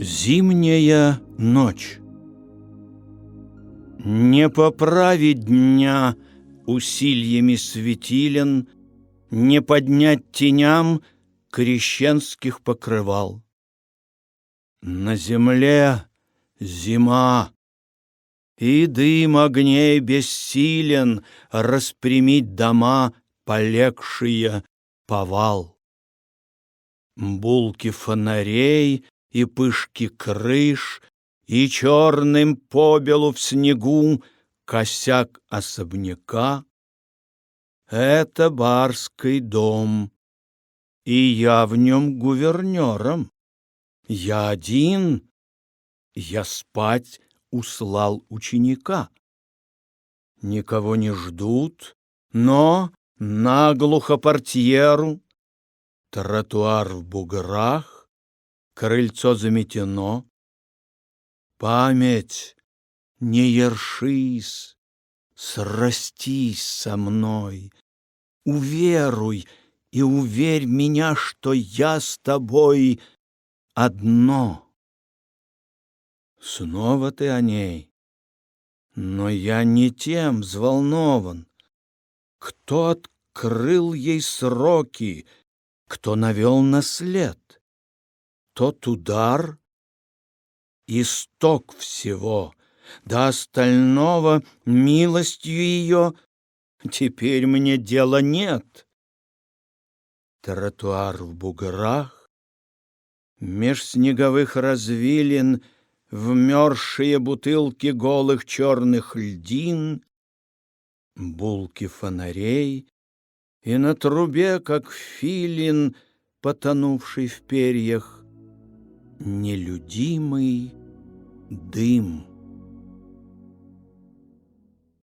Зимняя ночь Не поправить дня усильями светилен, Не поднять теням крещенских покрывал. На земле зима, и дым огней бессилен Распрямить дома, полегшие повал. Булки фонарей и пышки крыш, И черным побелу в снегу Косяк особняка. Это барский дом, и я в нем гувернером. Я один, я спать услал ученика. Никого не ждут, но наглухо портьеру, Тротуар в буграх, крыльцо заметено. Память, не ершись, срастись со мной, Уверуй и уверь меня, что я с тобой одно. Снова ты о ней, но я не тем взволнован. Кто открыл ей сроки, кто навел на след? Тот удар — исток всего, до остального милостью ее теперь мне дела нет. Тротуар в буграх, меж снеговых развилин Вмерзшие бутылки голых черных льдин, Булки фонарей, и на трубе, как филин, Потонувший в перьях, нелюдимый дым.